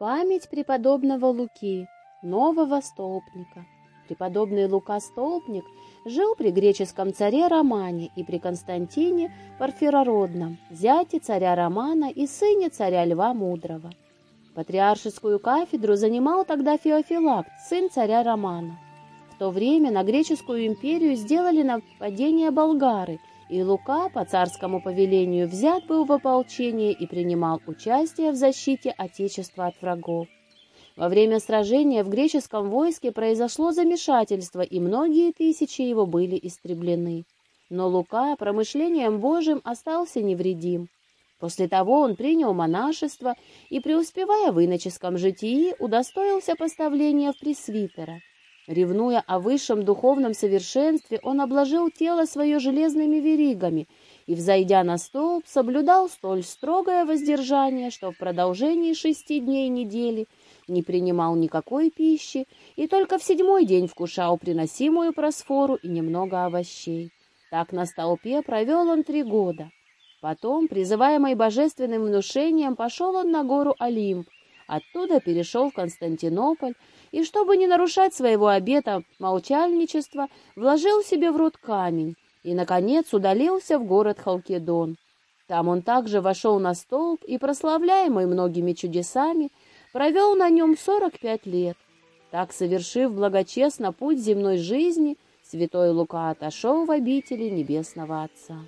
Память преподобного Луки, нового столпника. Преподобный Лука Столпник жил при греческом царе Романе и при Константине Порфирородном, зяте царя Романа и сыне царя Льва Мудрого. Патриаршескую кафедру занимал тогда Феофилакт, сын царя Романа. В то время на греческую империю сделали нападение болгары, и Лука по царскому повелению взят был в ополчение и принимал участие в защите Отечества от врагов. Во время сражения в греческом войске произошло замешательство, и многие тысячи его были истреблены. Но Лука промышлением Божьим остался невредим. После того он принял монашество и, преуспевая в иноческом житии, удостоился поставления в пресвитера. Ревнуя о высшем духовном совершенстве, он обложил тело свое железными веригами и, взойдя на столб, соблюдал столь строгое воздержание, что в продолжении шести дней недели не принимал никакой пищи и только в седьмой день вкушал приносимую просфору и немного овощей. Так на столпе провел он три года. Потом, призываемый божественным внушением, пошел он на гору Олимп, оттуда перешел в Константинополь, и, чтобы не нарушать своего обета молчальничества, вложил себе в рот камень и, наконец, удалился в город Халкидон. Там он также вошел на столб и, прославляемый многими чудесами, провел на нем сорок пять лет. Так, совершив благочестно путь земной жизни, святой Лука отошел в обители Небесного Отца.